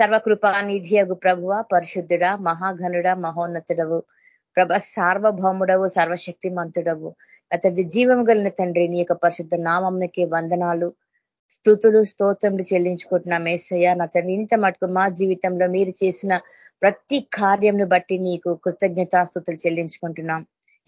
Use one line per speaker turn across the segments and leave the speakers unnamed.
సర్వకృపానిధియగు ప్రభువ పరిశుద్ధుడ మహాఘనుడ మహోన్నతుడవు. ప్రభ సార్వభౌముడవు సర్వశక్తిమంతుడవు. అతడి జీవం గలిన తండ్రి నీ యొక్క పరిశుద్ధ నామంకి వందనాలు స్థుతులు స్తోత్రములు చెల్లించుకుంటున్నా మేసయ్య. నా తండ్రి ఇంత మటుకు మా జీవితంలో మీరు చేసిన ప్రతి కార్యంను బట్టి నీకు కృతజ్ఞతాస్థుతులు చెల్లించుకుంటున్నాం.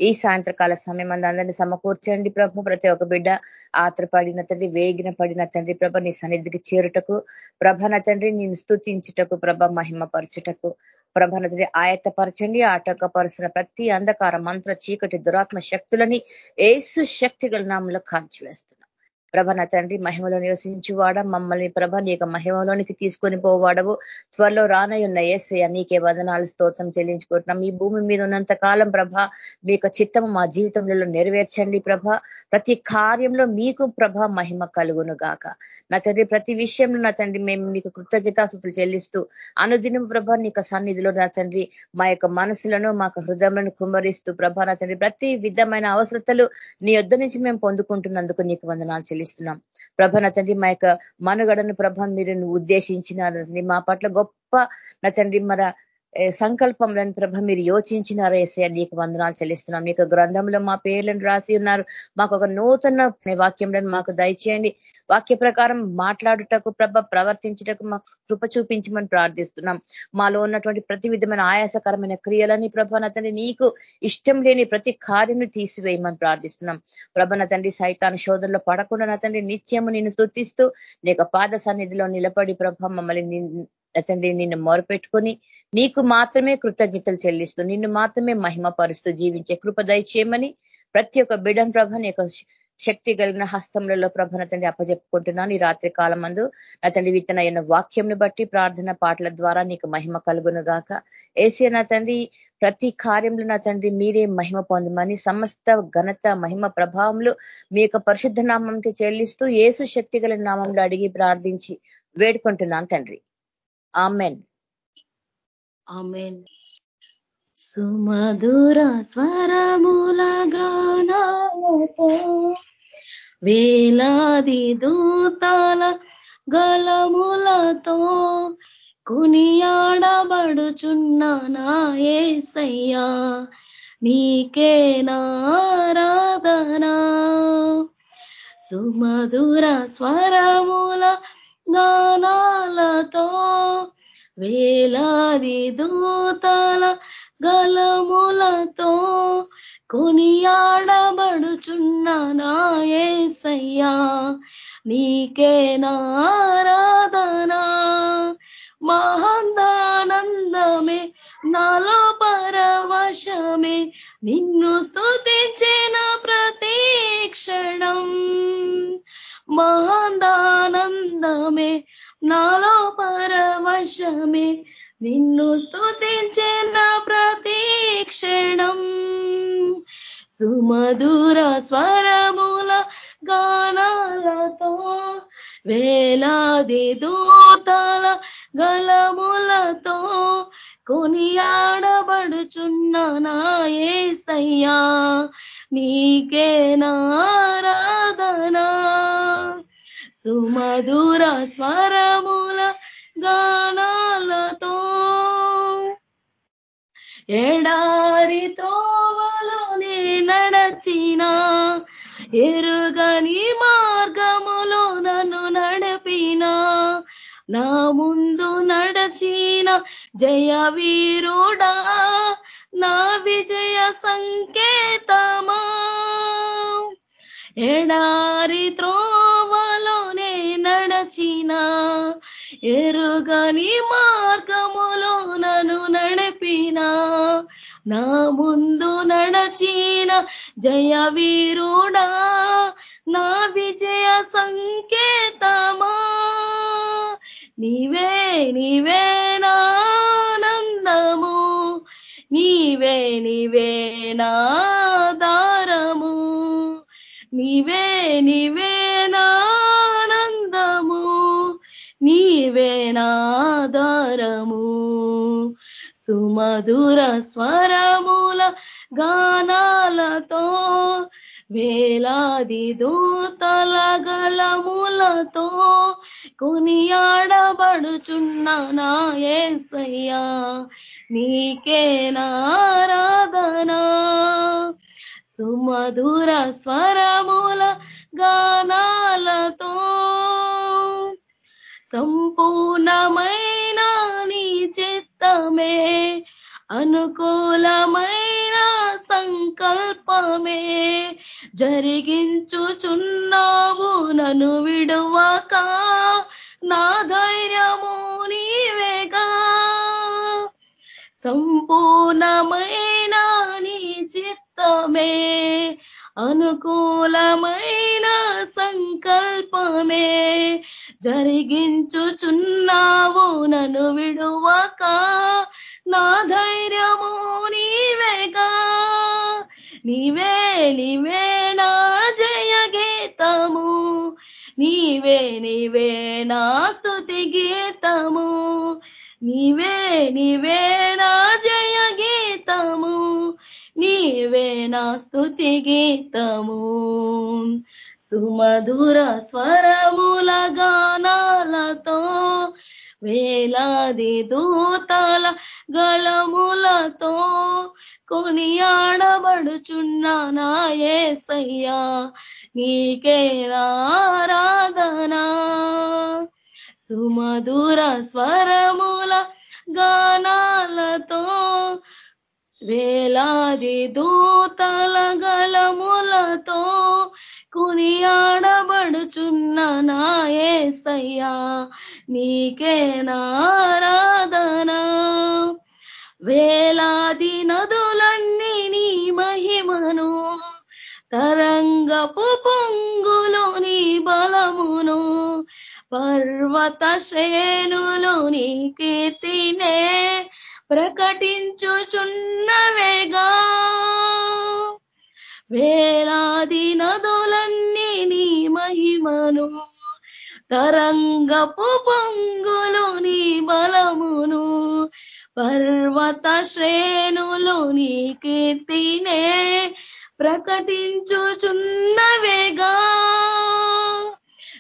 ఈ సాయంత్రకాల సమయం అందు అందరినీ సమకూర్చండి ప్రభ. ప్రతి ఒక్క బిడ్డ ఆత్రపడిన తండ్రి వేగిన పడిన తండ్రి ప్రభ నీ సన్నిధికి చేరుటకు. ప్రభన తండ్రి నేను స్థుతించుటకు ప్రభ మహిమపరచుటకు. ప్రభ తండ్రి ఆయత్తపరచండి ఆటకపరుచిన ప్రతి అంధకార మంత్ర చీకటి దురాత్మ శక్తులని ఏసు శక్తి గల నామంలో కాల్చివేస్తున్నాం. ప్రభ నా తండ్రి మహిమలో నివసించువాడ? మమ్మల్ని ప్రభ నీ యొక్క మహిమలోనికి తీసుకొని పోవాడవు. త్వరలో రానయ్యున్న ఏసయ్య నీకే వదనాలు స్తోత్రం చెల్లించుకుంటున్నాం. ఈ భూమి మీద ఉన్నంత కాలం ప్రభ మీ యొక్క చిత్తము మా జీవితంలో నెరవేర్చండి ప్రభ. ప్రతి కార్యంలో మీకు ప్రభ మహిమ కలుగును గాక. నా తండ్రి ప్రతి విషయంలో నా తండ్రి మేము మీకు కృతజ్ఞతాసుతులు చెల్లిస్తూ అనుదినం ప్రభా నీ సన్నిధిలో నా తండ్రి మా యొక్క మనసులను మా హృదయంలో కుమ్మరిస్తూ ప్రభా నా తండ్రి ప్రతి విధమైన అవసరతలు నీ యొద్ నుంచి మేము పొందుకుంటున్నందుకు నీకు వందనాలు చెల్లిస్తున్నాం. ప్రభ నా తండ్రి మా యొక్క మనుగడను ప్రభ మీరు ఉద్దేశించిన మా పట్ల గొప్ప నా తండ్రి మన సంకల్పంలోని ప్రభ మీరు యోచించినారు ఏసయ నీకు వందనాలు చెల్లిస్తున్నాం. మీకు గ్రంథంలో మా పేర్లను రాసి ఉన్నారు. మాకు ఒక నూతన వాక్యంలో మాకు దయచేయండి. వాక్య ప్రకారం మాట్లాడుటకు ప్రభ ప్రవర్తించుటకు మాకు కృప చూపించమని ప్రార్థిస్తున్నాం. మాలో ఉన్నటువంటి ప్రతి విధమైన ఆయాసకరమైన క్రియలని ప్రభ తండ్రి నీకు ఇష్టం లేని ప్రతి కార్యం తీసివేయమని ప్రార్థిస్తున్నాం. ప్రభ తండ్రి సైతాన్ శోధనలో పడకుండా నా తండ్రి నిత్యము నిన్ను స్థుతిస్తూ నీ పాద సన్నిధిలో నిలబడి ప్రభ మమ్మల్ని తండ్రి నిన్ను మొరపెట్టుకొని నీకు మాత్రమే కృతజ్ఞతలు చెల్లిస్తూ నిన్ను మాత్రమే మహిమ పరుస్తూ జీవించే కృప దయచేయమని ప్రతి ఒక్క బిడన్ ప్రభ నీ శక్తి కలిగిన హస్తములలో ప్రభన తండ్రి అప్పజెప్పుకుంటున్నాను. ఈ రాత్రి కాలం మందు నా తండ్రి విత్తనైన వాక్యంను బట్టి ప్రార్థన పాటల ద్వారా నీకు మహిమ కలుగును గాక. ఏసీ నా తండ్రి ప్రతి కార్యంలో నా తండ్రి మీరే మహిమ పొందమని సమస్త ఘనత మహిమ ప్రభావంలో మీ యొక్క పరిశుద్ధ నామంకి చెల్లిస్తూ ఏసు శక్తి నామంలో అడిగి ప్రార్థించి వేడుకుంటున్నాను తండ్రి. ఆమెన్.
ఆమెన్. సుమధుర స్వరముల గానాలతో వేలాది దూతాల గలములతో కునియాడబడుచున్న నా ఏసయ్యా నీకే నారాధనా. సుమధుర స్వరముల గానాలతో వేలాది దూతల గలములతో కొనియాడబడుచున్న నాయసయ్యా నీకే నారాధనా మహందానందమే నాలో పరవశమే నిన్ను స్థుతించిన ఎడారి త్రోవలోనే నడచిన ఎరుగని మార్గములో నను నడిపిన. నా ముందు నడచిన జయ వీరుడా నా విజయ సంకేతమా. నీవే నీవే నానందము నీవే నీవే నీవే నీవే నానందము నీవే నాధారము సుమధుర స్వరముల గానాలతో వేలాది దూతల గళములతో కొనియాడబడుచున్న నా ఏసయ్యా నీకే నారాధనా సుమధుర స్వరముల అనుకూలమైన సంకల్పమే. జరిగించుచున్నావు నన్ను విడువక నా ధైర్యము నీవేగా. సంపూర్ణమైన నీ చిత్తమే అనుకూలమైన సంకల్పమే. జరిగించుచున్నావు నన్ను విడువక నా ధైర్యము నీవేగా నీవే నీవే నా జయ గీతము. నీవే నీవే నా స్థుతి గీతము. నీవే నీవే నా జయ గీతము. నీవే నా స్థుతి గీతము. సుమధుర స్వరముల గానాలతో వేలాది దూతల గళములతో కొనియాడబడుచున్న నాయసయ్యా నీకే ఆరాధనా? సుమధుర స్వరముల గానాలతో వేలాది దూతల గలములతో కునియాడబడుచున్న నాయసయ్యా నీకే నారాధనా వేలాది నదులన్నీ నీ మహిమను తరంగపు పొంగులు నీ బలమును పర్వత శ్రేణులు నీ కీర్తినే ప్రకటించుచున్నవేగా వేలాది నదులన్నీ నీ మహిమను తరంగపు పొంగులు నీ బలమును పర్వత శ్రేణులు నీ కీర్తినే ప్రకటించుచున్నవేగా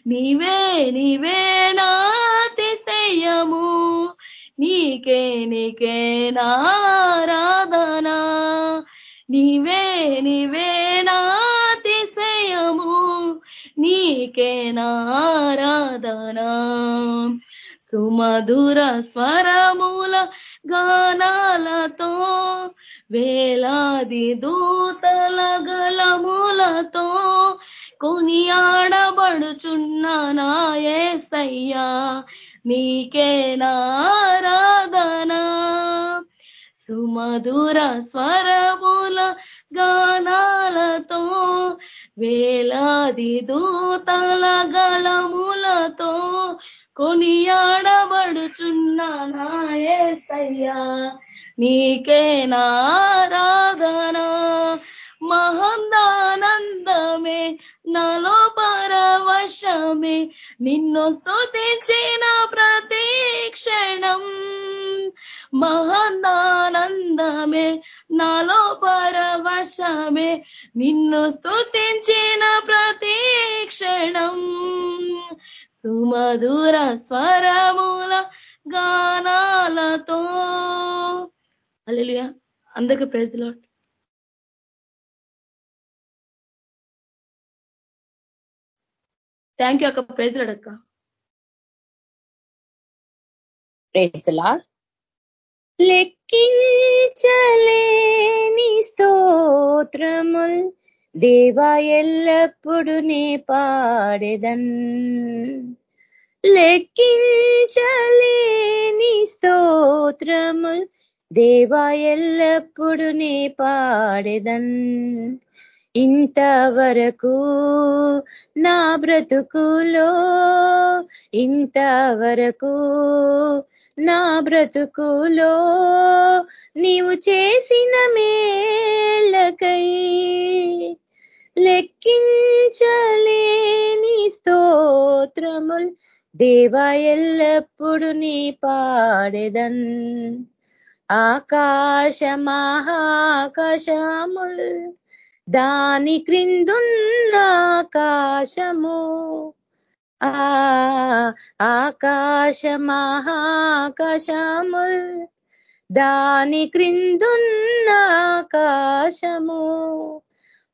నీవే నీవే నాతిశయము నీకే నీకే నారాధనా నీవే నీవే నాతిశయము నీకే నారాధనా సుమధుర స్వరముల గానాలతో వేలాది దూతల గలములతో కొనియాడబడుచున్న నాయసయ్యా నీకే నారాధనా సుమధుర స్వరముల గానాలతో వేలాది దూతల గలములతో కొనియాడబ అయ్యా నీకే నారాధనా. మహందానందమే నలో పరవశమే నిన్ను స్థుతించిన ప్రతి క్షణం. మహందానందమే నాలో పరవశమే నిన్ను స్థుతించిన ప్రతి క్షణం. సుమధుర స్వరముల గానాలతో. అల్లెలుయా అందరికి ప్రైజ్ లాట్ థ్యాంక్ యూ అక్క. ప్రైజ్ లాడ్ అక్క.
ప్రైజ్ లాడ్ లెక్కించలేని స్తోత్రముల్ దేవా ఎల్లప్పుడు నే పాడెదన్. లెక్కించలేని స్తోత్రము. దేవా ఎల్లప్పుడు నే పాడెదన్. ఇంతవరకు నా బ్రతుకులో ఇంతవరకు నా బ్రతుకులో నీవు చేసిన మేళ్ళకై లెక్కించలేని స్తోత్రముల్. దేవా ఎల్లప్పుడు నీ పాడెదన్. ఆకాశ మహాకాశముల్ దాని క్రిందున్న ఆకాశము. ఆ ఆకాశ మహాకాశముల్ దాని క్రిందున్న ఆకాశము.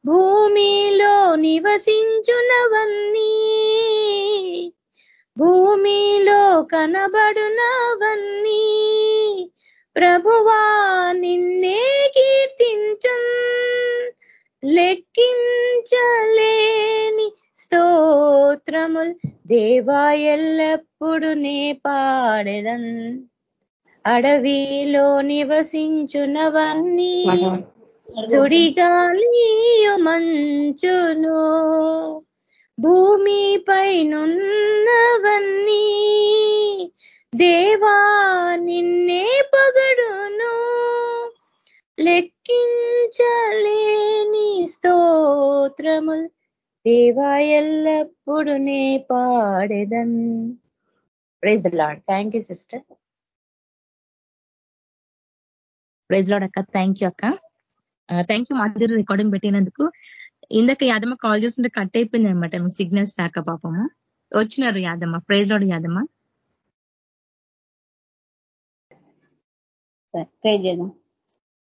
భూమిలో నివసించునవన్నీ భూమిలో కనబడునవన్నీ. ప్రభువా నిన్నే కీర్తించు. లెక్కించలేని స్తోత్రముల్ దేవా ఎల్లప్పుడు నే పాడెదన్. అడవిలో నివసించునవన్నీ. సుడిగాలియు మంచును. భూమిపైనున్నవన్నీ దేవా నిన్నే పగడును. లెక్కించలేని స్తోత్రముల్ దేవా ఎల్లప్పుడు నే పాడెదన్. Praise the lord thank you sister
praise lord అక్క. థ్యాంక్ యూ అక్క. థ్యాంక్ యూ మా దగ్గర రికార్డింగ్ పెట్టినందుకు. ఇందాక యాదమ్మ కాల్ చేస్తుంటే కట్ అయిపోయింది అనమాట మీకు సిగ్నల్ స్టాక్ పాపము వచ్చినారు Yadamma. Praise lord Yadamma.
Praise చేద్దాం.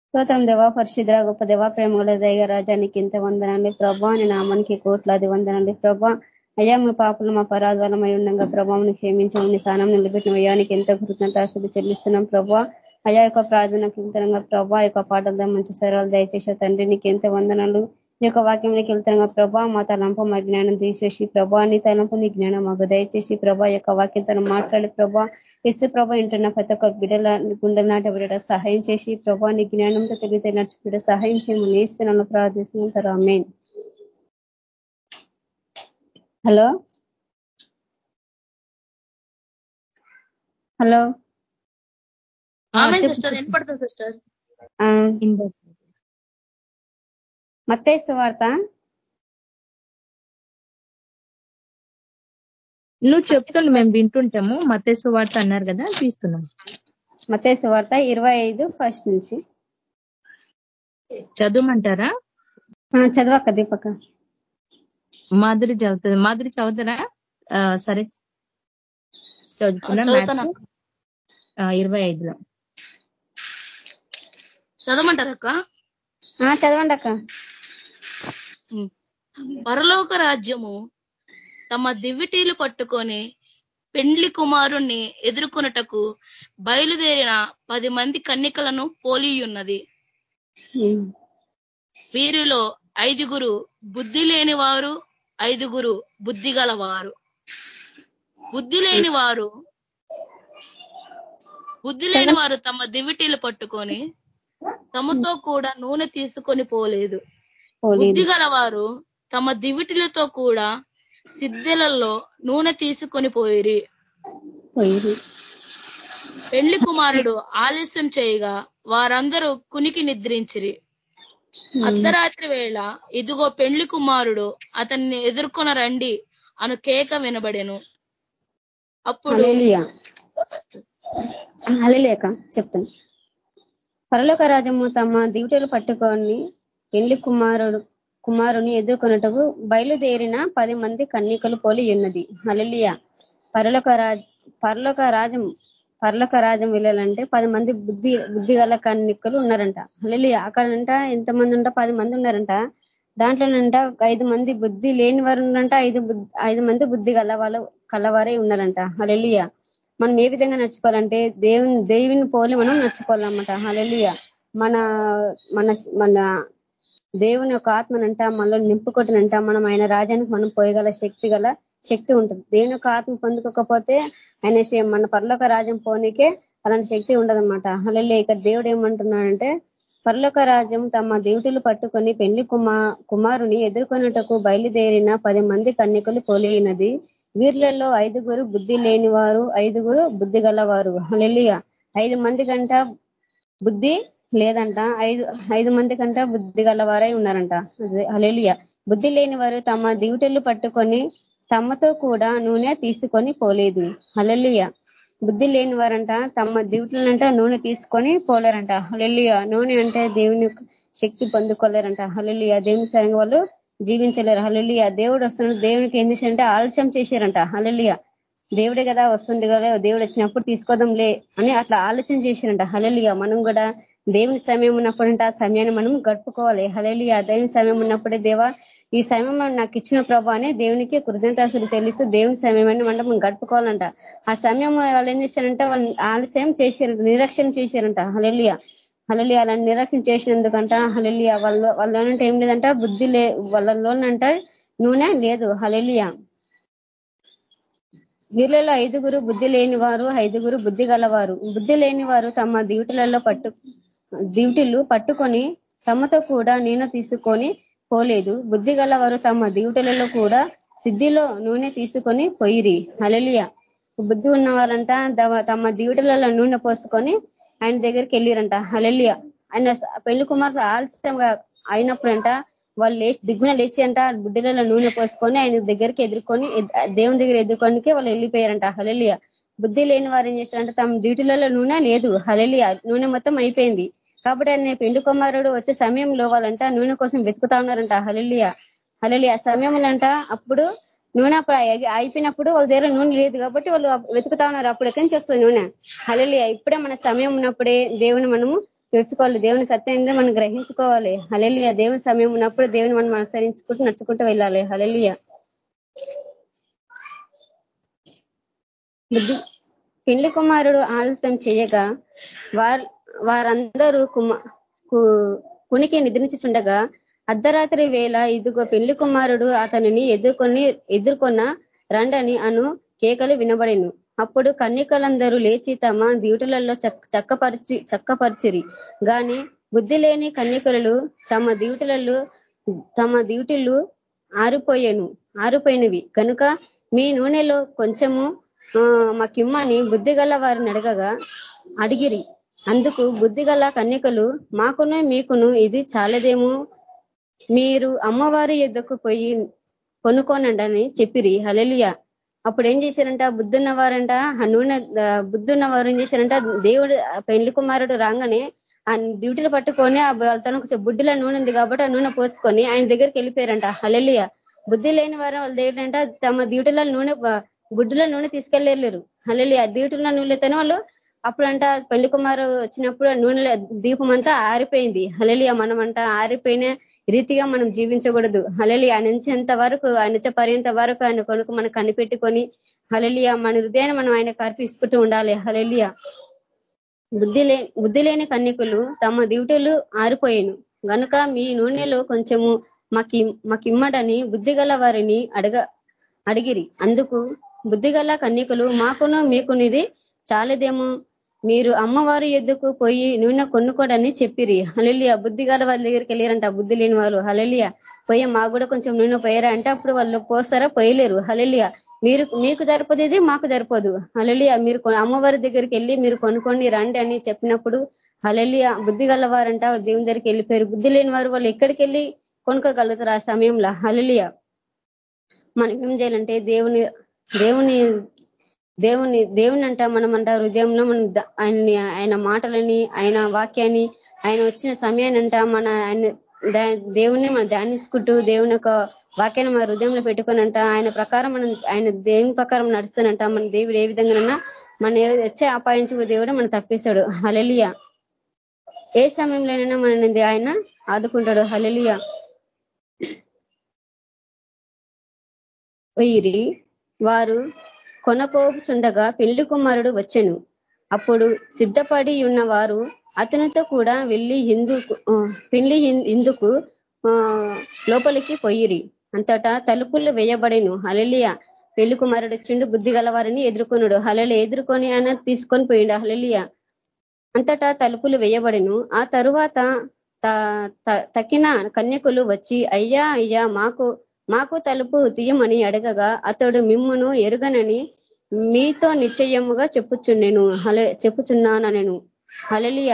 స్తోత్రం దేవా పరిశుద్ర గొప్ప దేవా ప్రేమగల దైవ రాజానికి ఇంత వందనండి ప్రభా అని నామానికి కోట్లాది వందనండి ప్రభా అయ్యా మీ పాపలు మా పరాధ్వాలమై ఉండగా ప్రభావం క్షమించమని స్థానం నిలబెట్టిన అయ్యానికి ఎంత కృతజ్ఞతాస్తులు చెల్లిస్తున్నాం. ప్రభా అయా యొక్క ప్రార్థన కీర్తనంగా ప్రభా యొక్క పాటలతో మంచి సరాలు దయచేసే తండ్రి నీకు ఎంత వందనాలు. నీ యొక్క వాక్యంలోకి వెళ్తాగా ప్రభా మా తలంపు మా జ్ఞానం తీసేసి ప్రభా నీ తలంపు నీ జ్ఞానం మాకు దయచేసి ప్రభా యొక్క వాక్యంతో మాట్లాడి ప్రభా ఇసు ప్రభా ఇంటున్న ప్రతి ఒక్క బిడ్డల గుండెల నాటి బిడ్డ సహాయం చేసి ప్రభా నీ జ్ఞానంతో తెలివితే నడిచి సహాయం చేయమని ఇస్తున్నాను ప్రార్థిస్తున్నాం మెయిన్ హలో? హలో?
సిస్టర్ వినపడుతుంది సిస్టర్?
మత్తేసు వార్త.
నువ్వు చెప్తుండు మేము వింటుంటాము. మతేసు వార్త అన్నారు కదా తీస్తున్నాం.
మతేసు వార్త ఇరవై ఐదు ఫస్ట్ నుంచి.
చదవమంటారా?
చదవక్క దీపక
మాధురి చదువుతుంది. మాధురి చదువుతారా? సరే. చదువుతున్నా ఇరవై ఐదులో.
చదవమంటారక్క
చదవండి అక్క
పరలోక రాజ్యము తమ దివ్విటీలు పట్టుకొని పెండ్లి కుమారుణ్ణి ఎదుర్కొనుటకు బయలుదేరిన పది మంది కన్నికలను పోలియున్నది. వీరిలో ఐదుగురు బుద్ధి లేని వారు ఐదుగురు బుద్ధి గలవారు బుద్ధి లేని వారు బుద్ధి లేని వారు తమ దివిటీలు పట్టుకొని తమతో కూడా నూనె తీసుకొని పోలేదు. బుద్ధి గలవారు తమ దివిటిలతో కూడా సిద్ధులలో నూనె తీసుకొని పోయిరి. పెళ్ళి కుమారుడు ఆలస్యం చేయగా వారందరూ కునికి నిద్రించిరి. అర్ధరాత్రి వేళ ఇదిగో పెళ్ళి కుమారుడు అతన్ని ఎదుర్కొన రండి అను కేక వినబడెను. అప్పుడు
చెప్తాను. పరలోక రాజము తమ దివిటలు పట్టుకొని పెళ్ళి కుమారుడు కుమారుని ఎదుర్కొనటకు బయలుదేరిన పది మంది కన్నికలు పోలి ఉన్నది. అలలియ పరలోక రాజ పరలోక రాజం పర్లక రాజం వెళ్ళాలంటే పది మంది బుద్ధి బుద్ధి గల కన్నికలు ఉన్నారంట. అలలియ అక్కడంట ఎంతమంది ఉంట పది మంది ఉన్నారంట. దాంట్లోనంట ఐదు మంది బుద్ధి లేని వారు ఉన్నారంట ఐదు ఐదు మంది బుద్ధి గల వాళ్ళు కలవారే ఉన్నారంట. అలలియ మనం ఏ విధంగా నడుచుకోవాలంటే దేవుని దేవుని పోలి మనం నడుచుకోవాలన్నమాట. హలలియ మన మన మన దేవుని యొక్క ఆత్మనంట మనలో నింపుకొట్టినంట మనం ఆయన రాజ్యానికి మనం పోయగల శక్తి గల శక్తి ఉంటుంది. దేవుని యొక్క ఆత్మ పొందుకోకపోతే ఆయన మన పర్లోక రాజ్యం పోనీకే అలాంటి శక్తి ఉండదన్నమాట. అలా ఇక్కడ దేవుడు ఏమంటున్నాడంటే పర్లోక రాజ్యం తమ దేవుటిలు పట్టుకొని పెళ్ళి కుమా కుమారుని ఎదుర్కొనుటకు బయలుదేరిన పది మంది కన్యకలు పోలినది వీర్లలో ఐదుగురు బుద్ధి లేని వారు ఐదుగురు బుద్ధి గలవారు. హలెలియ ఐదు మంది కంట బుద్ధి లేదంట. ఐదు ఐదు మంది కంట బుద్ధి గలవారై ఉన్నారంట. హలేలియ బుద్ధి లేని వారు తమ దివిటెలు పట్టుకొని తమతో కూడా నూనె తీసుకొని పోలేదు. హలలియ బుద్ధి లేని వారంట తమ దివిటలంట నూనె తీసుకొని పోలేరంట. హలలియ నూనె అంటే దేవుని శక్తి పొందుకోలేరంట. హలలియ దేవుని సరంగా వాళ్ళు జీవించలేరు. హలలియ దేవుడు వస్తున్నాడు. దేవునికి ఏం చేశారంటే ఆలస్యం చేశారంట. హలలియ దేవుడే కదా వస్తుండే కదా దేవుడు వచ్చినప్పుడు తీసుకోదాంలే అని అట్లా ఆలోచన చేశారంట. హలలియ మనం కూడా దేవుని సమయం ఉన్నప్పుడు ఆ సమయాన్ని మనం గడుపుకోవాలి. హలలియ దేవుని సమయం ఉన్నప్పుడే దేవా ఈ సమయం నాకు ఇచ్చిన ప్రభు దేవునికి కృతజ్ఞతాసులు చెల్లిస్తూ దేవుని సమయం అని మనం గడుపుకోవాలంట. ఆ సమయం వాళ్ళు ఏం చేశారంటే వాళ్ళు ఆలస్యం చేశారంట నిరక్షణ చేశారంట. హలలియ హలలియ అలా నిరక్షణ చేసినందుకంట. హలలియ వాళ్ళ వాళ్ళనంటే ఏం లేదంట. బుద్ధి లే వాళ్ళలోనంట నూనె లేదు. హలలియ వీళ్ళలో ఐదుగురు బుద్ధి లేని వారు ఐదుగురు బుద్ధి గలవారు. బుద్ధి లేని వారు తమ దీవుటలలో పట్టు దివిటిలు పట్టుకొని తమతో కూడా నూనె తీసుకొని పోలేదు. బుద్ధి గలవారు తమ దివిటలలో కూడా సిద్ధిలో నూనె తీసుకొని పోయిరి. అలలియ బుద్ధి ఉన్నవారంట తమ దివిటలలో నూనె పోసుకొని ఆయన దగ్గరికి వెళ్ళిరంట అలలియ ఆయన పెళ్ళి కుమార్తె ఆలస్యంగా అయినప్పుడంట వాళ్ళు లేచి దిగ్గున లేచి అంట బుడ్డలలో నూనె పోసుకొని ఆయన దగ్గరికి ఎదుర్కొని దేవుని దగ్గర ఎదుర్కొనికే వాళ్ళు వెళ్ళిపోయారంట. హలలియ బుద్ధి లేని వారు ఏం చేశారంటే తమ డ్యూటీలలో నూనె లేదు. హలలియ నూనె మొత్తం అయిపోయింది. కాబట్టి ఆయన పెండు కుమారుడు వచ్చే సమయంలో వాళ్ళంట నూనె కోసం వెతుకుతా ఉన్నారంట. హలలియ హలలియ సమయంలో అప్పుడు నూనె అప్పుడు అయిపోయినప్పుడు వాళ్ళ దగ్గర నూనె లేదు కాబట్టి వాళ్ళు వెతుకుతా ఉన్నారు. అప్పుడు ఎక్కడి నుంచి వస్తుంది నూనె? హలలియా ఇప్పుడే మన సమయం ఉన్నప్పుడే దేవుని మనము తెలుసుకోవాలి. దేవుని సత్యంగా మనం గ్రహించుకోవాలి. హలలియ దేవుని సమయం ఉన్నప్పుడు దేవుని మనం అనుసరించుకుంటూ నడుచుకుంటూ వెళ్ళాలి. హలలియా బుద్ధి పెళ్ళి కుమారుడు ఆలస్యం చేయగా వారు వారందరూ కుమ కునికి నిద్రించుచుండగా అర్ధరాత్రి వేళ ఇదిగో పెళ్ళి కుమారుడు అతనిని ఎదుర్కొని ఎదుర్కొన్న రండని అను కేకలు వినబడిను. అప్పుడు కన్యకలందరూ లేచి తమ డ్యూటీలలో చక్కపరిచి చక్కపరిచిరి. గాని బుద్ధి లేని కన్యకలు తమ డ్యూటీలలో తమ డ్యూటీలు ఆరిపోయాను ఆరిపోయినవి. కనుక మీ నూనెలో కొంచెము మాకిమ్మని బుద్ధి గల వారిని అడగగా అడిగిరి. అందుకు బుద్ధిగల కన్యకలు మాకును మీకును ఇది చాలదేమో? మీరు అమ్మవారి ఎద్దకు పోయి కొనుక్కోనండని చెప్పిరి. హలలియ అప్పుడు ఏం చేశారంట? బుద్ధున్నవారంట నూనె బుద్ధున్నవారు ఏం చేశారంట? దేవుడు పెళ్ళి కుమారుడు రాగానే ఆ డ్యూటీలు పట్టుకొని తనకు బుడ్డిలో నూనె ఉంది కాబట్టి ఆ నూనె పోసుకొని ఆయన దగ్గరికి వెళ్ళిపోయారంట. హలలియ బుద్ధి లేని వారు వాళ్ళు దగ్గర తమ డ్యూటీలో నూనె గుడ్డులో నూనె తీసుకెళ్ళలేరు. హలలియ డ్యూటీలో నూనెతోనే వాళ్ళు అప్పుడంట పెళ్ళి కుమారు వచ్చినప్పుడు నూనె దీపం అంతా ఆరిపోయింది. హలలియ మనం అంట ఆరిపోయిన రీతిగా మనం జీవించకూడదు. హలలి అనించేంత వరకు అనిచ పర్యంత వరకు ఆయన కొనుక మనం కనిపెట్టుకొని హలలియ మన హృదయాన్ని మనం ఆయన కర్పిస్తుంటూ ఉండాలి. హలలియ బుద్ధి లే బుద్ధి లేని కన్యకులు తమ దివిటలు ఆరిపోయాను. గనుక మీ నూనెలో కొంచెము మాకి మాకిమ్మడని బుద్ధి వారిని అడగ అడిగిరి. అందుకు బుద్ధిగల కన్యకులు మాకును మీకునిది చాలదేమో? మీరు అమ్మవారి ఎద్దుకు పోయి నూనె కొనుక్కోడని చెప్పిరి. హలలియ బుద్ధి గల వాళ్ళ దగ్గరికి వెళ్ళారంట. బుద్ధి లేని వాళ్ళు హలలియ పోయి మా కూడా కొంచెం నూనె పోయారా అంటే అప్పుడు వాళ్ళు పోస్తారా? పోయలేరు. హలలియ మీరు మీకు సరిపోదేది మాకు సరిపోదు. హలలియ మీరు అమ్మవారి దగ్గరికి వెళ్ళి మీరు కొనుక్కోండి రండి అని చెప్పినప్పుడు హలలియ బుద్ధి గలవారంట దేవుని దగ్గరికి వెళ్ళిపోయారు. బుద్ధి లేని వారు వాళ్ళు ఎక్కడికి వెళ్ళి కొనుక్కోగలుగుతారు ఆ సమయంలో? హలలియ మనం ఏం చేయాలంటే దేవుని దేవుని దేవుని దేవుని అంట మనం అంట హృదయంలో మనం ఆయన్ని ఆయన మాటలని ఆయన వాక్యాన్ని ఆయన వచ్చిన సమయాన్ని అంట మన ఆయన దేవుణ్ణి మనం ధ్యానించుకుంటూ దేవుని యొక్క వాక్యాన్ని మన హృదయంలో పెట్టుకునంట ఆయన ప్రకారం మనం ఆయన దేవుని ప్రకారం నడుస్తానంట మన దేవుడు ఏ విధంగానన్నా మన వచ్చే అపాయించు దేవుడు మనం తప్పిస్తాడు. హలలియ ఏ సమయంలోనైనా మనని ఆయన ఆదుకుంటాడు. హలలియ వారు కొనపోచుండగా పెళ్ళి కుమారుడు వచ్చెను. అప్పుడు సిద్ధపడి ఉన్న వారు అతనితో కూడా వెళ్ళి హిందూ పెళ్ళి ఇందుకు లోపలికి పోయిరి. అంతటా తలుపులు వేయబడేను. హలలియ పెళ్ళి కుమారుడు వచ్చిండు బుద్ధి గలవారిని ఎదుర్కొనుడు. హలలి ఎదుర్కొని ఆయన తీసుకొని పోయిండు. హలలియ అంతటా తలుపులు వేయబడిను. ఆ తరువాత తక్కిన కన్యకులు వచ్చి అయ్యా అయ్యా మాకు మాకు తలుపు తీయమని అడగగా అతడు మిమ్మును ఎరుగనని మీతో నిశ్చయముగా చెప్పుచున్నాను హల చెప్పుచున్నాను నేను హలలియ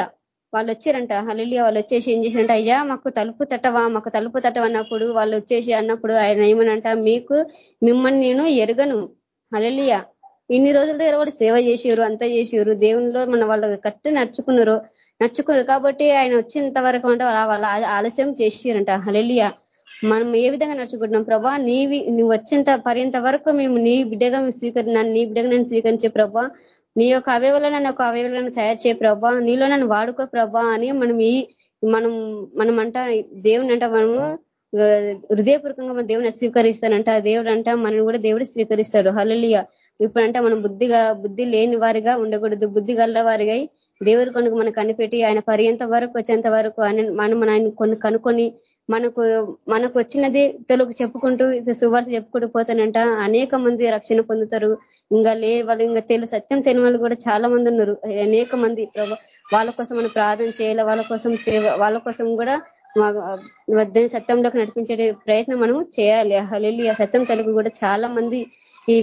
వాళ్ళు వచ్చారంట హలలియ వాళ్ళు వచ్చేసి ఏం చేశారంట అయ్యా మాకు తలుపు తట్టవా? మాకు తలుపు తట్టవన్నప్పుడు వాళ్ళు వచ్చేసి అన్నప్పుడు ఆయన ఏమనంట మీకు మిమ్మల్ని నేను ఎరగను. హలలియ ఇన్ని రోజుల దగ్గర కూడా సేవ చేసేవారు అంతా చేసేవారు దేవునిలో మన వాళ్ళు కట్టు నడుచుకున్నారు. నడుచుకున్నారు కాబట్టి ఆయన వచ్చేంత వరకు అంటే వాళ్ళ ఆలస్యం చేసిరంట. హలలియ మనం ఏ విధంగా నడుచుకుంటున్నాం? ప్రభా నీవి నువ్వు వచ్చేంత పర్యంత వరకు మేము నీ బిడ్డగా మేము స్వీకరి నీ బిడ్డగా నేను స్వీకరించే ప్రభా నీ యొక్క అవయవలో నన్ను ఒక అవయవలను తయారు చేయ ప్రభా నీలో నన్ను వాడుకో ప్రభా అని మనం ఈ మనం మనం అంట దేవుని అంట మనము హృదయపూర్వకంగా మన దేవుని స్వీకరిస్తానంట దేవుడు అంట మనని కూడా దేవుడు స్వీకరిస్తాడు. హలలియ ఇప్పుడంటే మనం బుద్ధిగా బుద్ధి లేని వారిగా ఉండకూడదు. బుద్ధి గల్ల వారిగా దేవుడు కొనుకు కనిపెట్టి ఆయన పర్యంత వరకు వచ్చేంత వరకు ఆయన మనం ఆయన కొన్ని కనుక్కొని మనకు మనకు వచ్చినది తెలుగు చెప్పుకుంటూ ఇది సువార్త చెప్పుకుంటూ పోతానంట. అనేక మంది రక్షణ పొందుతారు. ఇంకా లే వాళ్ళు ఇంకా తెలు సత్యం తెలియని వాళ్ళు కూడా చాలా మంది ఉన్నారు. అనేక మంది వాళ్ళ కోసం మనం ప్రార్థన చేయాలి. వాళ్ళ కోసం సేవ వాళ్ళ కోసం కూడా వద్దని సత్యంలోకి నడిపించే ప్రయత్నం మనం చేయాలి. హలెల్లి ఆ సత్యం తెలుగు కూడా చాలా మంది ఈ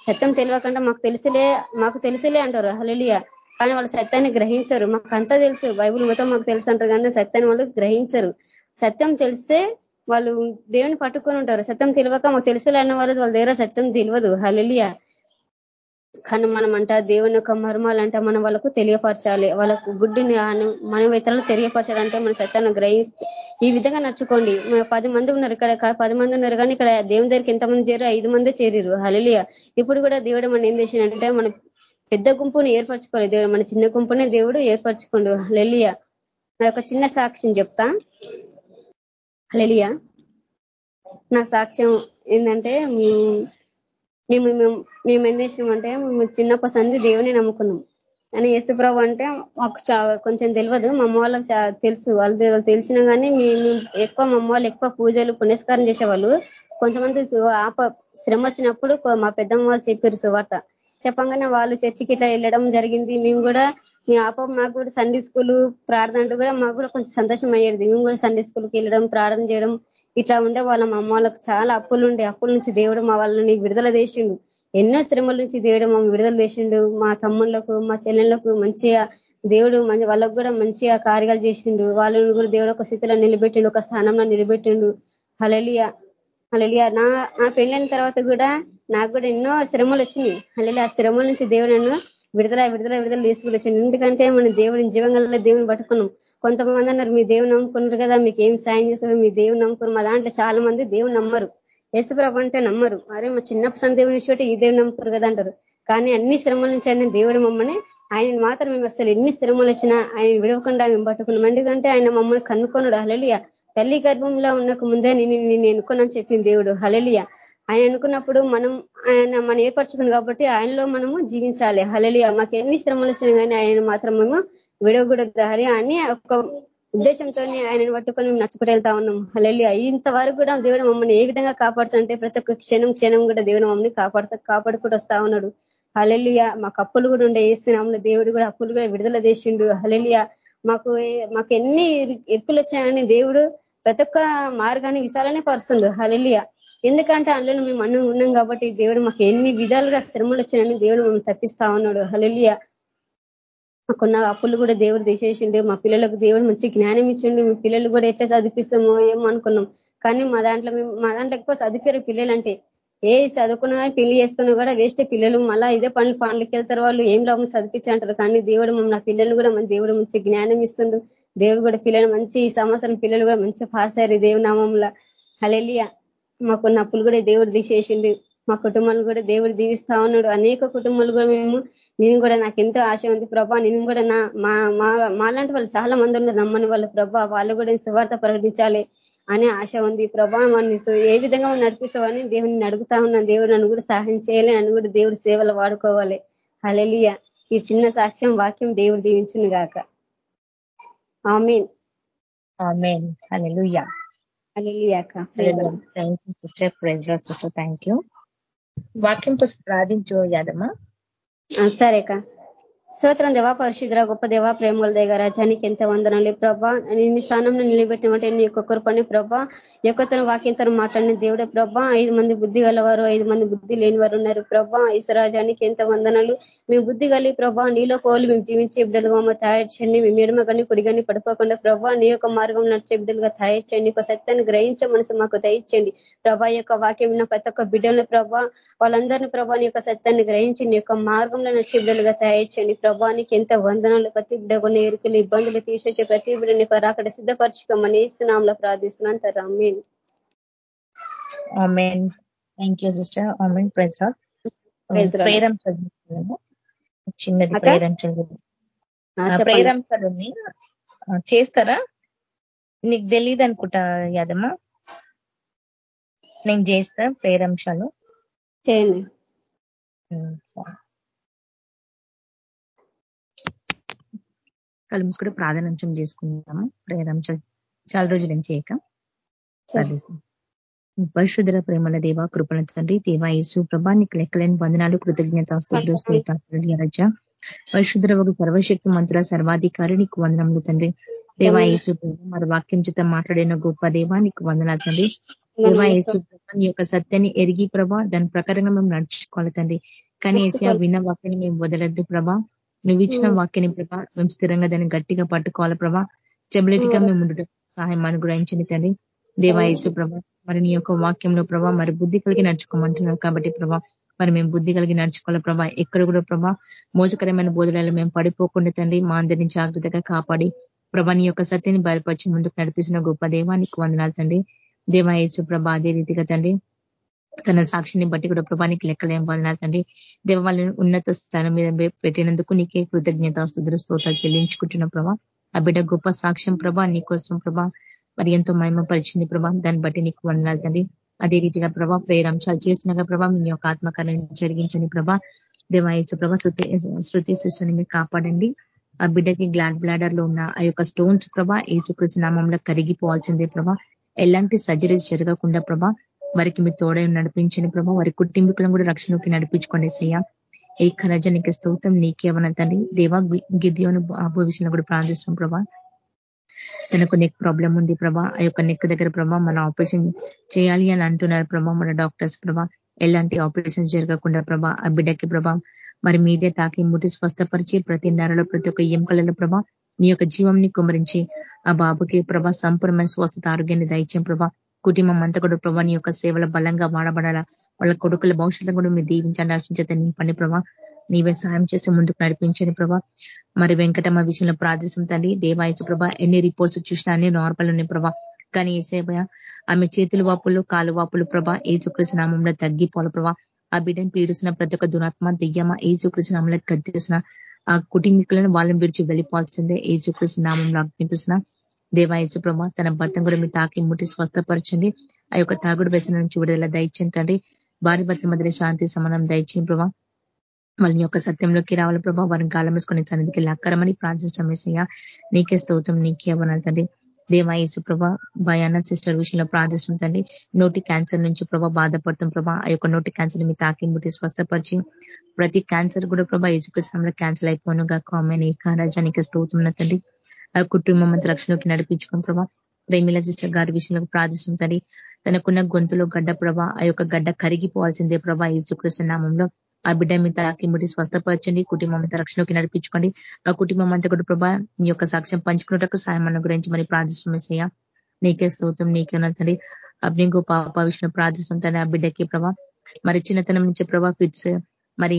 సత్యం తెలియకుండా మాకు తెలిసిలే మాకు తెలిసిలే అంటారు. హలెలియా కానీ వాళ్ళు సత్యాన్ని గ్రహించరు. మాకు అంతా తెలుసు. బైబుల్ మొత్తం మాకు తెలుసు అంటారు. కానీ సత్యాన్ని వాళ్ళు గ్రహించరు. సత్యం తెలిస్తే వాళ్ళు దేవుని పట్టుకొని ఉంటారు. సత్యం తెలియక మాకు తెలుసులన్న వాళ్ళు వాళ్ళ దగ్గర సత్యం తెలియదు. హలలియా కానీ మనం అంట దేవుని యొక్క మర్మాలంట మనం వాళ్ళకు తెలియపరచాలి. వాళ్ళకు గుడ్డిని మనం ఇతరులు తెలియపరచాలంటే మన సత్యాన్ని గ్రహిస్తే ఈ విధంగా నడుచుకోండి. పది మంది ఉన్నారు ఇక్కడ. పది మంది ఉన్నారు కానీ ఇక్కడ దేవుని దగ్గరికి ఎంతమంది చేరు ఐదు మంది చేరిరు హలిలియ ఇప్పుడు కూడా దేవుడు మనం ఏం చేసిందంటే మన పెద్ద గుంపుని ఏర్పరచుకోవాలి. దేవుడు మన చిన్న గుంపునే దేవుడు ఏర్పరచుకోండు. హలెలియ నా యొక్క చిన్న సాక్ష్యం చెప్తా. హలెలియ నా సాక్ష్యం ఏంటంటే మేము మేము ఏం చేసినామంటే మేము చిన్నప్పటి సంది దేవుని నమ్ముకున్నాం. అని యేసుప్రభు అంటే మాకు కొంచెం తెలియదు మా అమ్మ వాళ్ళకి తెలుసు. వాళ్ళు తెలిసినా కానీ మేము ఎక్కువ మా అమ్మ వాళ్ళు ఎక్కువ పూజలు పునస్కారం చేసేవాళ్ళు. కొంతమంది ఆప శ్రమ వచ్చినప్పుడు మా పెద్దమ్మ వాళ్ళు చెప్పారు సువార్త. చెప్పంగానే వాళ్ళు చర్చికి ఇట్లా వెళ్ళడం జరిగింది. మేము కూడా మీ ఆప మాకు కూడా సండే స్కూల్ ప్రార్థన అంటే కూడా మాకు కూడా కొంచెం సంతోషం అయ్యేది. మేము కూడా సండే స్కూల్కి వెళ్ళడం ప్రార్థన చేయడం ఇట్లా ఉండే వాళ్ళ. మా అమ్మ వాళ్ళకి చాలా అప్పులు ఉండే. అప్పుల నుంచి దేవుడు మా వాళ్ళని విడుదల చేసిండు. ఎన్నో శ్రమల నుంచి దేవుడు మమ్మల్ని విడుదల చేసిండు. మా తమ్ముళ్ళకు మా చెల్లెళ్ళకు మంచిగా దేవుడు వాళ్ళకు కూడా మంచిగా కార్యాలు చేసిండు. వాళ్ళని కూడా దేవుడు ఒక స్థితిలో నిలబెట్టిండు ఒక స్థానంలో నిలబెట్టిండు. హలలియా హలలియా నా నా పెళ్ళైన తర్వాత కూడా నాకు కూడా ఎన్నో శ్రమలు వచ్చినాయి. హలలి ఆ శ్రమల నుంచి దేవుడు నన్ను విడుదల విడుదల విడుదల తీసుకువచ్చాను ఎందుకంటే మన దేవుడిని జీవంగా దేవుని పట్టుకున్నాం. కొంతమంది అన్నారు మీ దేవుని నమ్ముకున్నారు కదా మీకు ఏం సాయం చేస్తారు మీ దేవుని నమ్ముకున్నారు. మా దాంట్లో చాలా మంది దేవుని నమ్మరు. యేసుప్రభు అంటే నమ్మరు. అరే మా చిన్నప్పటి సందేహం దేవుని విషయం ఈ దేవుని నమ్ముతారు కదా అంటారు. కానీ అన్ని శ్రమల నుంచి ఆయన దేవుడు మమ్మల్ని ఆయన మాత్రం మేము అసలు ఎన్ని శ్రమలు వచ్చినా ఆయన విడవకుండా మేము పట్టుకున్నాం. ఎందుకంటే ఆయన మమ్మల్ని కనుక్కున్నాడు హలలియ తల్లి గర్భంలో ఉన్నకు ముందే నేను నేను ఎన్నుకున్నాను చెప్పింది దేవుడు. హలలియ ఆయన అనుకున్నప్పుడు మనం ఆయన మనం ఏర్పరచుకుని కాబట్టి ఆయనలో మనము జీవించాలి. హలలి మాకు ఎన్ని శ్రమలు వచ్చినా కానీ ఆయన మాత్రం మేము విడవకూడదు హరి అని ఒక ఉద్దేశంతో ఆయనను పట్టుకొని మేము నచ్చుకుంటూ వెళ్తా ఉన్నాం. హలెల్లి ఇంతవరకు కూడా దేవుడు మమ్మల్ని ఏ విధంగా కాపాడుతుంటే ప్రతి ఒక్క క్షణం క్షణం కూడా దేవుడు మమ్మల్ని కాపాడుతూ కాపాడుకుంటూ వస్తా ఉన్నాడు. హలెలియ మాకు అప్పులు కూడా ఉండే వేస్తున్నాము దేవుడు కూడా అప్పులు కూడా విడుదల చేసిండు. హలలియా మాకు మాకు ఎన్ని ఎప్పులు వచ్చాయని దేవుడు ప్రతి ఒక్క మార్గాన్ని విశాలనే పరుస్తుండు. హలెలియ ఎందుకంటే అందులో మేము అన్నం ఉన్నాం కాబట్టి దేవుడు మాకు ఎన్ని విధాలుగా శ్రమలు వచ్చినాయని దేవుడు మేము తప్పిస్తా ఉన్నాడు. హలలియ మాకున్న అప్పులు కూడా దేవుడు తీసేసిండు. మా పిల్లలకు దేవుడు మంచి జ్ఞానం ఇచ్చిండు. మీ పిల్లలు కూడా ఎట్లా చదివిస్తామో ఏమో అనుకున్నాం. కానీ మా దాంట్లో మేము మా దాంట్లో ఎక్కువ చదివారు పిల్లలంటే ఏ చదువుకున్నా పెళ్ళి చేసుకున్నా కూడా వేస్ట్ పిల్లలు. మళ్ళా ఇదే పనులు పనులకి వెళ్తారు వాళ్ళు. ఏం లాభం చదివించంటారు కానీ దేవుడు నా పిల్లలు కూడా మన దేవుడు మంచి జ్ఞానం ఇస్తుండు. దేవుడు కూడా పిల్లలు మంచి ఈ సంవత్సరం పిల్లలు కూడా మంచి పాస్ అయ్యారు దేవుడు హలెలియా మాకున్న అప్పులు కూడా దేవుడు తీసేసిండు. మా కుటుంబాలు కూడా దేవుడు దీవిస్తా ఉన్నాడు. అనేక కుటుంబాలు కూడా మేము నేను కూడా నాకు ఎంతో ఆశ ఉంది. ప్రభా నేను కూడా నా మా మాలాంటి వాళ్ళు చాలా మంది ఉన్నారు. నమ్మని వాళ్ళు ప్రభా వాళ్ళు కూడా సువార్త ప్రకటించాలి అనే ఆశ ఉంది. ప్రభా మన ఏ విధంగా నడిపిస్తావని దేవుడిని అడుగుతా ఉన్నాను దేవుడు నన్ను కూడా సహాయం చేయాలి. నన్ను కూడా దేవుడు సేవలు వాడుకోవాలి. హలలియ ఈ చిన్న సాక్ష్యం వాక్యం దేవుడు దీవించును గాక. Amen.
Sister praise sister thank you వాక్యం కోసం ప్రార్థించు యాదమ్మా.
సరేక స్తోత్రం దేవా పరిశుద్ర గొప్ప దేవా ప్రేమల దగ్గర రాజానికి ఎంత వందనాలి. ప్రభా నీ స్థానంలో నిలబెట్టమంటే నీ యొక్క కృపని ప్రభా. ఎక్కువ వాక్యంతో మాట్లాడిన దేవుడే ప్రభా. ఐదు మంది బుద్ధి గలవారు ఐదు మంది బుద్ధి లేని వారు ఉన్నారు ప్రభా. ఈశ్వరాజానికి ఎంత వందనాలు. మేము బుద్ధి కలిగి ప్రభా నీలో పోలు మేము జీవించే బిడ్డలుగా మా తయారు చేయండి. మేము ఎడమ కానీ పొడిగాని పడిపోకుండా ప్రభా నీ యొక్క మార్గం నడిచే బిడ్డలుగా తయారు చేయండి. ఒక సత్యాన్ని గ్రహించే మనసు మాకు దయచేయండి. ప్రభా యొక్క వాక్యం ఉన్న ప్రతి ఒక్క బిడ్డలను ప్రభా వాళ్ళందరినీ ప్రభా నీ యొక్క సత్యాన్ని గ్రహించి నీ యొక్క మార్గంలో నడిచే బిడ్డలుగా తయారు చేయండి. ప్రభానికి ఎంత వందనాలు ప్రతి బిడ్డకు నేరుకులు ఇబ్బందులు తీసేసే ప్రతి బిడ్డని అక్కడ సిద్ధపరచుకోమని ఇస్తున్నాంలో ప్రార్థిస్తున్నాను తరమీన్
thank you sister amen. Praise prayer చదువుతున్నాము చిన్నది ప్రేరం చదువు ప్రేరం చదువుని చేస్తారా? నీకు తెలియదు అనుకుంటా యాదమ్మా. నేను చేస్తా ప్రేరంశాలు
చేయండి.
కళ్ళు కూడా ప్రాధాన్యం చేసుకుంటాము ప్రేరంశాలు చాలా రోజులు ఏం చేయక పరిశుద్ర ప్రేమల దేవ కృపణ తండ్రి దేవా యేసు ప్రభా నీకు లెక్కలేని వందనాలు కృతజ్ఞత రజ. పరిశుద్ర ఒక సర్వశక్తి మంత్రుల సర్వాధికారి నీకు వందనములు తండ్రి. దేవా యేసు మరి వాక్యం చేత మాట్లాడిన గొప్ప దేవా నీకు వందనాలు తండ్రి. దేవా యేసు నీ యొక్క సత్యాన్ని ఎరిగి ప్రభా దాని ప్రకారంగా మేము నడుచుకోవాలి తండ్రి. కానీ ఏసీ విన్న వాక్యాన్ని మేము వదలద్దు ప్రభా. నువ్వు ఇచ్చిన వాక్యాన్ని ప్రభా మేము స్థిరంగా దాన్ని గట్టిగా పట్టుకోవాలి ప్రభా. స్టెబిలిటీగా మేము ఉండటం సహాయం అనుగ్రహించండి తండ్రి. దేవాయసు ప్రభా మరి నీ యొక్క వాక్యంలో ప్రభా మరి బుద్ధి కలిగి నడుచుకోమంటున్నావు కాబట్టి ప్రభా మరి మేము బుద్ధి కలిగి నడుచుకోవాలి ప్రభా. ఎక్కడ కూడా ప్రభా మోసకరమైన బోధనలు మేము పడిపోకుండా తండ్రి మా అందరినీ జాగ్రత్తగా కాపాడి ప్రభా నీ యొక్క సత్యాన్ని బయలుపరిచి ముందుకు నడిపిస్తున్న గొప్ప దేవానికి వందనాలు తండ్రి. దేవాయసు ప్రభా అదే రీతిగా తండ్రి తన సాక్షిని బట్టి కూడా ప్రభానికి లెక్కలేం వలన తండ్రి దేవ వాళ్ళని ఉన్నత స్థానం మీద పెట్టినందుకు నీకే కృతజ్ఞత స్థుతులు స్తోత్రాలు చెల్లించుకుంటున్న ప్రభా. ఆ బిడ్డ గొప్ప సాక్ష్యం ప్రభా నీ కోసం ప్రభా మరి ఎంతో మహిమపరిచింది ప్రభా. దాన్ని బట్టి నీకు వందనాలు తండ్రి. అదే రీతిగా ప్రభా ప్రేరంశాలు చేస్తున్నాగా ప్రభా. మీ యొక్క ఆత్మకార్యం జరిగించని ప్రభా. దేవాయచు ప్రభా శృతి శృతి సిస్టర్ని మీరు కాపాడండి. ఆ బిడ్డకి గ్లాడ్ బ్లాడర్లో ఉన్న ఆ యొక్క స్టోన్స్ ప్రభా ఏచుకృష్ణ నామంలో కరిగిపోవాల్సిందే ప్రభా. ఎలాంటి సర్జరీస్ జరగకుండా ప్రభా వారికి మీ తోడై నడిపించండి ప్రభావ వారి కుటుంబీకులను కూడా రక్షణకి నడిపించుకోండి సయ్యా ఏ ఖరజనికి స్తోత్రం నీకేమన్నా తండ్రి దేవా గిద్యోను భవిష్యత్తు కూడా ప్రార్థిస్తున్నాం ప్రభా. తనకు నెక్ ప్రాబ్లం ఉంది ప్రభా. ఆ యొక్క నెక్ దగ్గర ప్రభా మన ఆపరేషన్ చేయాలి అని అంటున్నారు ప్రభా మన డాక్టర్స్ ప్రభా. ఎలాంటి ఆపరేషన్ జరగకుండా ప్రభా ఆ బిడ్డకి ప్రభా మరి మీదే తాకి ముటి స్వస్థపరిచి ప్రతి నెలలో ప్రతి ఒక్క ఎంకలలో ప్రభా నీ యొక్క జీవంని కుమరించి ఆ బాబుకి ప్రభా సంపూర్ణమైన స్వస్థత ఆరోగ్యాన్ని దయచేయం ప్రభా. కుటుంబం అంతా కూడా ప్రభా నీ యొక్క సేవల బలంగా వాడబడాలా? వాళ్ళ కొడుకుల భవిష్యత్తు కూడా మీరు దీవించండి ఆశించేత నీ పని ప్రభా. నీవే సహాయం చేసి ముందుకు నడిపించండి ప్రభా. మరి వెంకటమ్మ విషయంలో ప్రార్థిస్తుంది తండ్రి దేవాయచ ప్రభా ఎన్ని రిపోర్ట్స్ చూసినా అన్ని నార్మల్ ఉన్నాయి ప్రభా. కానీ ఏసేపయ ఆమె చేతులు వాపులు కాలు వాపులు ప్రభా ఏచుకృష్ణ నామంలో తగ్గిపోల ప్రభా. ఆ బిడ్డను పీడిస్తున్న ప్రతి ఒక్క దురాత్మ దెయ్యమ ఏచుకృష్ణ నామంలో గద్దెసిన ఆ కుటుంబీకులను వాళ్ళని విడిచి వెళ్ళిపోవాల్సిందే. ఏచుకృష్ణ నామంలో అర్పింపిస్తున్న దేవాయచు ప్రభా తన భర్తను కూడా మీరు తాకి ముట్టి స్వస్థపరచండి. ఆ యొక్క తాగుడు వ్యతన నుంచి విడుదల దయచేంతండి భార్య భర్త మధ్య శాంతి సమానం దయచేయండి ప్రభా. వాళ్ళని యొక్క సత్యంలోకి రావాలి ప్రభావ వారిని గాలం వేసుకొని సన్నిధికి లక్కరమని ప్రార్థించడం నీకే స్తోత్రం నీకే అవనాలి తండ్రి. దేవాయేసు ప్రభా భయాన సిస్టర్ విషయంలో ప్రార్థిస్తుంది తండ్రి. నోటి క్యాన్సర్ నుంచి ప్రభా బాధపడుతుంది ప్రభా. ఆ యొక్క నోటి క్యాన్సర్ మీ తాకి ముట్టి స్వస్థపరిచి ప్రతి క్యాన్సర్ కూడా ప్రభా యేసుకృష్ణంలో క్యాన్సర్ అయిపోనుగా కామెన్ రాజానికి స్తోత్రం తండ్రి. ఆ కుటుంబం అంతా రక్షణలోకి నడిపించుకుని ప్రభా ప్రేమిల సిస్టర్ గారి విషయంలో ప్రార్థిస్తుంది తండ్రి తనకున్న గొంతులో గడ్డ ప్రభా ఆ యొక్క గడ్డ కరిగిపోవాల్సిందే ప్రభా యేసుకృష్ణ నామంలో. ఆ బిడ్డ మీద తాకి ముడి స్వస్థపరచండి కుటుంబం అంతా రక్షణలోకి నడిపించుకోండి. ఆ కుటుంబం అంతా కూడా ప్రభా నీ యొక్క సాక్ష్యం పంచుకున్నటకు సాయం గురించి మరి ప్రార్థిస్తున్నాయ్యా నీకే స్తోత్రం నీకే తండ్రి అబ్నింగు పాప విషయం ప్రార్థిస్తుంది ఆ బిడ్డకి ప్రభా. మరి చిన్నతనం నుంచి ప్రభా ఫిట్స్ మరి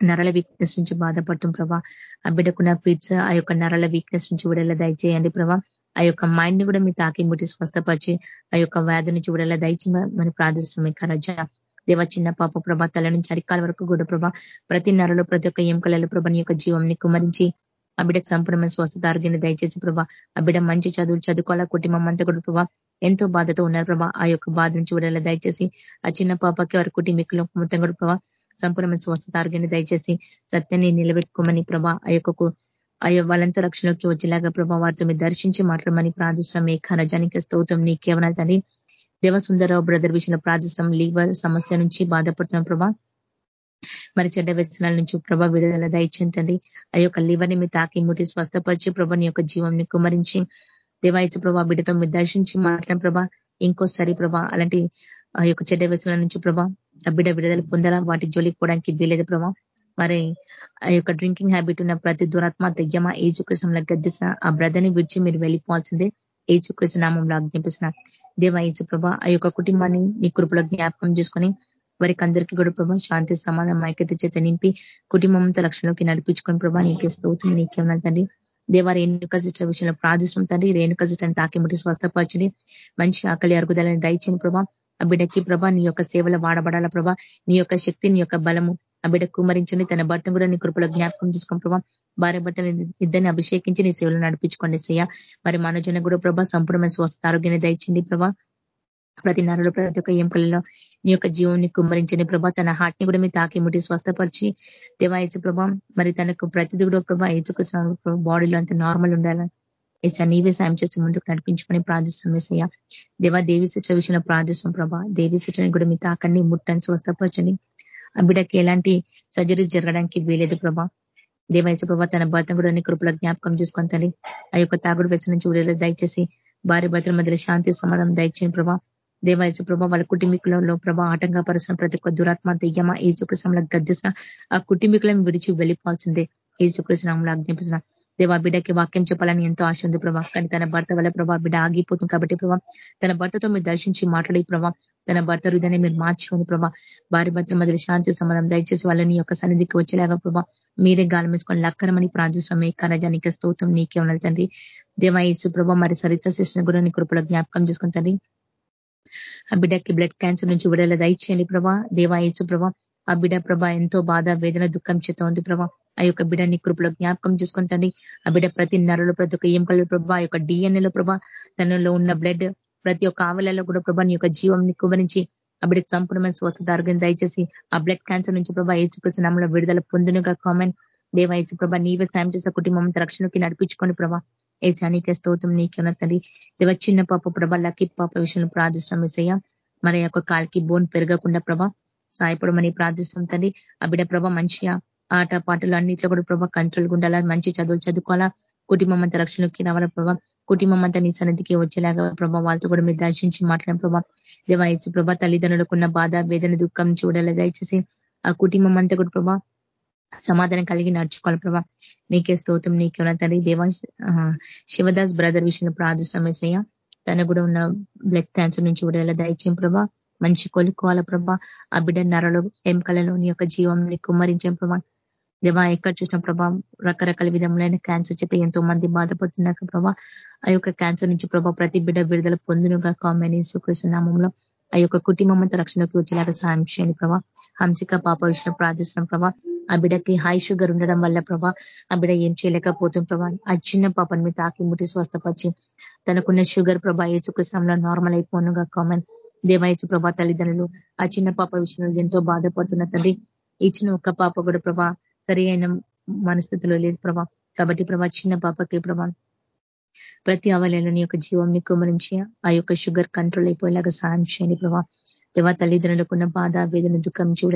నరల వీక్నెస్ నుంచి బాధపడుతుంది ప్రభా. ఆ బిడ్డకున్న ఫిట్స్ ఆ యొక్క నరల వీక్నెస్ నుంచి విడల దయచేయండి ప్రభా. ఆ యొక్క మైండ్ని కూడా మీ తాకి ముట్టి స్వస్థపరిచి ఆ యొక్క వ్యాధి నుంచి విడల దయచి మనం ప్రార్థిస్తున్నాం కరజ. దేవ చిన్న పాప ప్రభా తల నుంచి అరికాల వరకు కూడా ప్రభా ప్రతి నరలో ప్రతి ఒక్క ఎంకలలో ప్రభా నీ యొక్క జీవంని కుమరించి ఆ బిడ్డకు సంపూర్ణమైన స్వస్థత ఆరోగ్యాన్ని దయచేసి ప్రభా ఆ బిడ్డ మంచి చదువులు చదువుకోవాలా కుటుంబం అంతా కూడా ప్రభా ఎంతో బాధతో ఉన్నారు ప్రభా ఆ యొక్క బాధ నుంచి విడాల దయచేసి ఆ చిన్న పాపకి వారి కుటుంబీకులు మొత్తం కూడా ప్రభా సంపూర్ణమైన స్వస్థత ఆరోగ్యాన్ని దయచేసి సత్యాన్ని నిలబెట్టుకోమని ప్రభా ఆ యొక్క అయ్యో వాళ్ళంతా రక్షణలోకి వచ్చేలాగా ప్రభా వారితో మీరు దర్శించి మాట్లాడమని ప్రార్థిస్తున్నాం. మీ ఖరజానికి స్తోత్రం నీ నీకేమన్నా తండ్రి. దేవసుందరరావు బ్రదర్ విషయంలో ప్రార్థిస్తాం లీవర్ సమస్య నుంచి బాధపడుతున్నాం ప్రభా. మరి చెడ్డ వ్యసనాల నుంచి ప్రభా విడుదల దయచేంతండి ఆ యొక్క లివర్ని మీ తాకి ముట్టి స్వస్థపరిచి ప్రభా నీ యొక్క జీవంని కుమరించి దేవాయచ ప్రభా బిడ్డతో మీరు దర్శించి మాట్లాడిన ప్రభా ఇంకోసారి ప్రభా అలాంటి ఆ యొక్క చెడ్డ వ్యసనాల నుంచి ప్రభా బిడ్డ విడుదల పొందరా వాటి జోలికి పోవడానికి వీలేదు ప్రభా. మరి ఆ యొక్క డ్రింకింగ్ హ్యాబిట్ ఉన్న ప్రతి దురాత్మ తెయ్యమ ఏజుకృష్ణంలో గద్దిసిన ఆ బ్రదర్ని విడిచి మీరు వెళ్ళిపోవాల్సిందే. ఏచుకృష్ణ నామంలో ఆజ్ఞాపిస్తున్న. దేవ ఏచు ప్రభా ఆ యొక్క కుటుంబాన్ని నీ కృపలో జ్ఞాపకం చేసుకొని వారికి అందరికీ కూడా ప్రభా శాంతి సమాధానం ఐక్యత చేత నింపి కుటుంబంతో లక్షణంలోకి నడిపించుకొని ప్రభా నీకే స్తోత్రం నీకే ఉన్నది తండ్రి. దేవ రేణుక సిస్టర్ విషయంలో ప్రార్థిస్తుంది తండ్రి. రేణుక సిస్టర్ని తాకి ముట్టి స్వస్థపరచండి. మంచి ఆకలి అరుగుదలని దయచేయండి ప్రభా. ఆ బిడ్డకి ప్రభా నీ యొక్క సేవలు వాడబడాల ప్రభా? నీ యొక్క శక్తి నీ యొక్క బలము ఆ బిడ్డ కుమరించండి. తన భర్త కూడా నీ కృపలో జ్ఞాపకం చేసుకోండి ప్రభా. భార్య భర్తలు ఇద్దరిని అభిషేకించి నీ సేవలు నడిపించుకోండి సయ్య మరి మనోజన కూడా ప్రభా సంపూర్ణమైన స్వస్థ ఆరోగ్యాన్ని దయచింది ప్రభా. ప్రతి నరులు ప్రతి ఒక్క ఎంపలలో నీ యొక్క జీవుని కుమ్మరించని ప్రభా. తన హార్ట్ని కూడా మీ తాకి ముట్టి స్వస్థపరిచి దేవాయచు ప్రభా మరి తనకు ప్రతిది కూడా ప్రభా ఏచుకృష్ణ బాడీలో అంత నార్మల్ ఉండాలని ఏసా నీవే సాయం చేస్తూ ముందుకు నడిపించుకొని ప్రార్థిస్తున్నాం ఏసయ్య. దేవా దేవి శిక్ష విషయంలో ప్రార్థిస్తున్నాం ప్రభా. దేవి శిక్షని కూడా మీ తాకండి ముట్టని స్వస్థపరచండి ఆ బిడ్డకి ఎలాంటి సర్జరీస్ జరగడానికి వీలేదు ప్రభా. దేవాయస ప్రభా తన భర్త కూడా కృపల జ్ఞాపకం చేసుకొని తల్లి ఆ యొక్క తాగుడు వ్యసనం నుంచి విడుదల దయచేసి భార్య భర్తల మధ్యలో శాంతి సమాధానం దయచేయండి ప్రభా. దేవాయసు ప్రభా వాళ్ళ కుటుంబీకులలో ప్రభా ఆటంకపరుస్తున్న ప్రతి ఒక్క దురాత్మ దెయ్యమ ఏ చుకృష్ణంలో గద్దిసిన ఆ కుటుంబీకులను విడిచి వెళ్ళిపోవాల్సిందే. ఏ చుకృష్ణంలో ఆజ్ఞాపిస్తున్న దేవా బిడ్డకి వాక్యం చెప్పాలని ఎంతో ఆశ ఉంది ప్రభా. కానీ తన భర్త వల్ల ప్రభా బిడ్డ ఆగిపోతుంది కాబట్టి ప్రభా తన భర్తతో మీరు దర్శించి మాట్లాడే ప్రభా తన భర్త హృదయాన్ని మీరు మార్చుకొని ప్రభా భార్య భర్తల మధ్య శాంతి సమాధానం దయచేసి వాళ్ళని యొక్క సన్నిధికి వచ్చేలాగా ప్రభా మీరే గాలం వేసుకొని లక్కరమని ప్రార్థిస్తాం మీ కరజానికి స్తోత్రం నీకే ఉన్నది తండ్రి. దేవా యేసు ప్రభా మరి సరిత శిష్ణ కూడా నీ కృపలో జ్ఞాపకం చేసుకుని తండ్రి. ఆ బిడ్డకి బ్లడ్ క్యాన్సర్ నుంచి విడుదల దయచేయండి ప్రభా. దేవాయేసు ప్రభా ఆ బిడ్డ ప్రభా ఎంతో బాధ వేదన దుఃఖం చేత ఉంది ప్రభా. ఆ యొక్క బిడ్డని కృపలో జ్ఞాపకం చేసుకొని తండ్రి ఆ బిడ్డ ప్రతి నరలో ప్రతి ఒక్క ఎంకల ప్రభా ఆ యొక్క డిఎన్ఏలో ప్రభా తనలో ఉన్న బ్లడ్ ప్రతి ఒక్క ఆవలలో కూడా ప్రభా నీ యొక్క జీవం కుమరించి ఆ బిడ్డకి సంపూర్ణమైన స్వస్థత ఆరోగ్యం దయచేసి ఆ బ్లడ్ క్యాన్సర్ నుంచి ప్రభా ఏచుకృష్ణ నమ్మలో విడుదల పొందునుగా కామెంట్. దేవ ఏచు ప్రభా నీవే సాయం చేసే కుటుంబం రక్షణకి నడిపించుకొని ప్రభా ఏ చానికే స్తోత్రం నీకే తండ్రి. దేవ చిన్న పాప ప్రభా లక్కీ పాప విషయంలో ప్రార్థిష్టం విషయ మరి యొక్క కాల్కి బోన్ పెరగకుండా ప్రభా సాయపడమని ప్రార్థిస్తాం తండ్రి. ఆ బిడ్డ ప్రభా మంచిగా ఆట పాటలు అన్నింటిలో కూడా ప్రభా కంట్రోల్ ఉండాలా? మంచి చదువులు చదువుకోవాలా? కుటుంబం అంతా రక్షణకి రావాలా ప్రభావ కుటుంబం అంతా నీ సన్నిధికి వచ్చేలాగా ప్రభావ వాళ్ళతో కూడా మీరు దర్శించి మాట్లాడిన ప్రభా. దేవాయచు ప్రభా తల్లిదండ్రులకున్న బాధ వేదన దుఃఖం చూడాలి? దయచేసి ఆ కుటుంబం అంతా కూడా ప్రభా సమాధానం కలిగి నడుచుకోవాలి ప్రభా? నీకే స్తోత్రం నీకే ఉన్న తల్లి దేవా శివదాస్ బ్రదర్ విషయంలో ప్రార్థిష్టమేసయ్య తన కూడా ఉన్న బ్లడ్ క్యాన్సర్ నుంచి విడుదల దయచేయం ప్రభా. మంచి కొలుకోవాల ప్రభా? ఆ బిడ్డ నరలు ఎంకలలో నీ యొక్క జీవం కుమ్మరించే ప్రభా. దేవా ఎక్కడ చూసిన ప్రభా రకరకాల విధములైన క్యాన్సర్ చేత ఎంతో మంది బాధపడుతున్నాక ప్రభా. ఆ యొక్క క్యాన్సర్ నుంచి ప్రభా ప్రతి బిడ్డ విడుదల పొందునుగా కామెనీ సుకృష్ణనామంలో ఆ యొక్క కుటుంబం అంతా రక్షణకు వచ్చేలాగా సాయం చేయండి ప్రభా. హంసిక పాప విషయం ప్రార్థిస్తున్నాం ప్రభా. ఆ బిడ్డకి హై షుగర్ ఉండడం వల్ల ప్రభా ఆ బిడ్డ ఏం చేయలేకపోతుంది ప్రభా. ఆ చిన్న పాపని మీద తాకి ముట్టి స్వస్థపరిచి తనకున్న షుగర్ ప్రభా ఏసుకృష్ణంలో నార్మల్ అయిపోనుగా కామన్ దేవాయచు ప్రభా తల్లిదండ్రులు ఆ చిన్న పాప విషయంలో ఎంతో బాధపడుతున్న తండ్రి. ఇచ్చిన ఒక్క పాప కూడా ప్రభా సరి అయిన మనస్థితిలో లేదు ప్రభా. కాబట్టి ప్రభా చిన్న పాపకి ప్రభా ప్రతి అవలేలోని యొక్క జీవంని కుమరించి ఆ యొక్క షుగర్ కంట్రోల్ అయిపోయేలాగా సాయం చేయండి ప్రభా. దేవా తల్లిదండ్రులకున్న బాధ వేదన దుఃఖం చూడ